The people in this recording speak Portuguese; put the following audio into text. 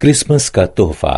क्रिसमस का तोहफा